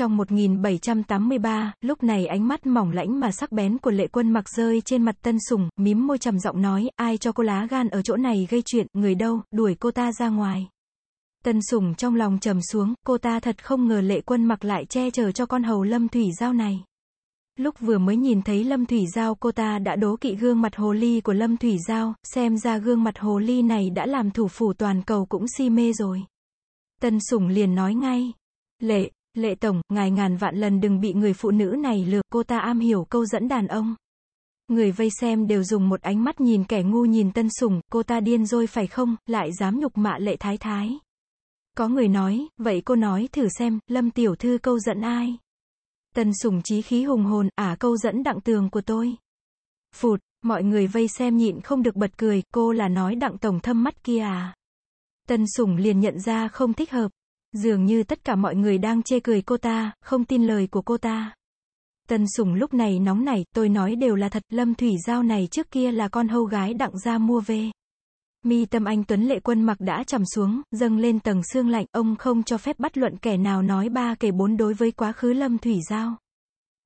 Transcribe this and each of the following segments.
trong 1783, lúc này ánh mắt mỏng lãnh mà sắc bén của lệ quân mặc rơi trên mặt tân sùng, mím môi trầm giọng nói, ai cho cô lá gan ở chỗ này gây chuyện, người đâu, đuổi cô ta ra ngoài. Tân sùng trong lòng trầm xuống, cô ta thật không ngờ lệ quân mặc lại che chở cho con hầu lâm thủy giao này. Lúc vừa mới nhìn thấy Lâm Thủy Giao cô ta đã đố kỵ gương mặt hồ ly của Lâm Thủy Giao, xem ra gương mặt hồ ly này đã làm thủ phủ toàn cầu cũng si mê rồi. Tân Sủng liền nói ngay. Lệ, Lệ Tổng, ngài ngàn vạn lần đừng bị người phụ nữ này lừa, cô ta am hiểu câu dẫn đàn ông. Người vây xem đều dùng một ánh mắt nhìn kẻ ngu nhìn Tân Sủng, cô ta điên rồi phải không, lại dám nhục mạ Lệ Thái Thái. Có người nói, vậy cô nói thử xem, Lâm Tiểu Thư câu dẫn ai? Tân sủng trí khí hùng hồn, à câu dẫn đặng tường của tôi. Phụt, mọi người vây xem nhịn không được bật cười, cô là nói đặng tổng thâm mắt kia à. Tân sủng liền nhận ra không thích hợp. Dường như tất cả mọi người đang chê cười cô ta, không tin lời của cô ta. Tân sủng lúc này nóng nảy, tôi nói đều là thật, Lâm Thủy Giao này trước kia là con hâu gái đặng ra mua về. Mi tâm anh Tuấn lệ quân mặc đã trầm xuống, dâng lên tầng xương lạnh, ông không cho phép bắt luận kẻ nào nói ba kể bốn đối với quá khứ lâm thủy giao.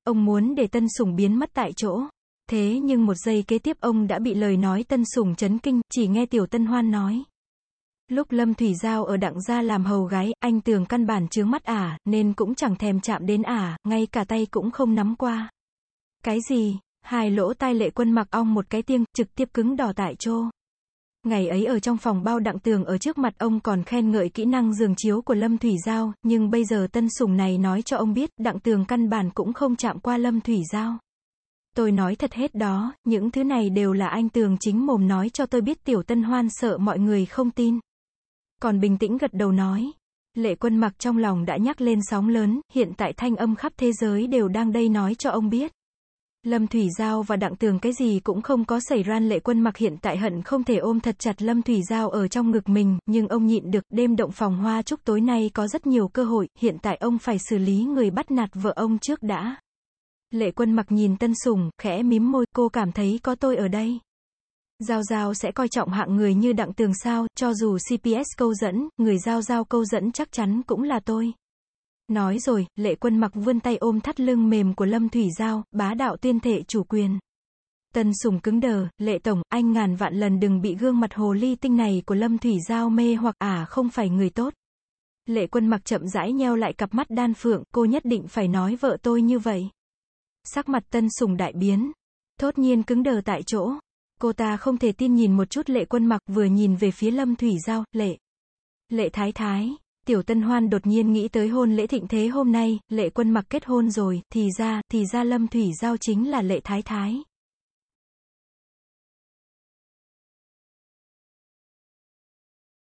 Ông muốn để tân sủng biến mất tại chỗ. Thế nhưng một giây kế tiếp ông đã bị lời nói tân sủng chấn kinh, chỉ nghe tiểu tân hoan nói. Lúc Lâm Thủy Giao ở đặng gia làm hầu gái, anh tường căn bản chướng mắt ả, nên cũng chẳng thèm chạm đến ả, ngay cả tay cũng không nắm qua. Cái gì? Hai lỗ tai lệ quân mặc ong một cái tiêng trực tiếp cứng đỏ tại chỗ. Ngày ấy ở trong phòng bao đặng tường ở trước mặt ông còn khen ngợi kỹ năng giường chiếu của Lâm Thủy Giao, nhưng bây giờ tân sủng này nói cho ông biết, đặng tường căn bản cũng không chạm qua Lâm Thủy Giao. Tôi nói thật hết đó, những thứ này đều là anh tường chính mồm nói cho tôi biết tiểu tân hoan sợ mọi người không tin. Còn bình tĩnh gật đầu nói. Lệ quân mặc trong lòng đã nhắc lên sóng lớn, hiện tại thanh âm khắp thế giới đều đang đây nói cho ông biết. Lâm Thủy Giao và Đặng Tường cái gì cũng không có xảy ra lệ quân mặc hiện tại hận không thể ôm thật chặt Lâm Thủy Giao ở trong ngực mình, nhưng ông nhịn được, đêm động phòng hoa chúc tối nay có rất nhiều cơ hội, hiện tại ông phải xử lý người bắt nạt vợ ông trước đã. Lệ quân mặc nhìn tân sủng, khẽ mím môi, cô cảm thấy có tôi ở đây. Giao Giao sẽ coi trọng hạng người như Đặng Tường sao, cho dù CPS câu dẫn, người Giao Giao câu dẫn chắc chắn cũng là tôi. Nói rồi, lệ quân mặc vươn tay ôm thắt lưng mềm của Lâm Thủy Giao, bá đạo tuyên thệ chủ quyền. Tân sùng cứng đờ, lệ tổng, anh ngàn vạn lần đừng bị gương mặt hồ ly tinh này của Lâm Thủy Giao mê hoặc à, không phải người tốt. Lệ quân mặc chậm rãi nheo lại cặp mắt đan phượng, cô nhất định phải nói vợ tôi như vậy. Sắc mặt tân sùng đại biến. Thốt nhiên cứng đờ tại chỗ. Cô ta không thể tin nhìn một chút lệ quân mặc vừa nhìn về phía Lâm Thủy Giao, lệ. Lệ thái thái. Tiểu Tân Hoan đột nhiên nghĩ tới hôn lễ thịnh thế hôm nay, lệ quân mặc kết hôn rồi, thì ra, thì ra Lâm Thủy Giao chính là lệ thái thái.